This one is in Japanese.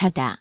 차 다.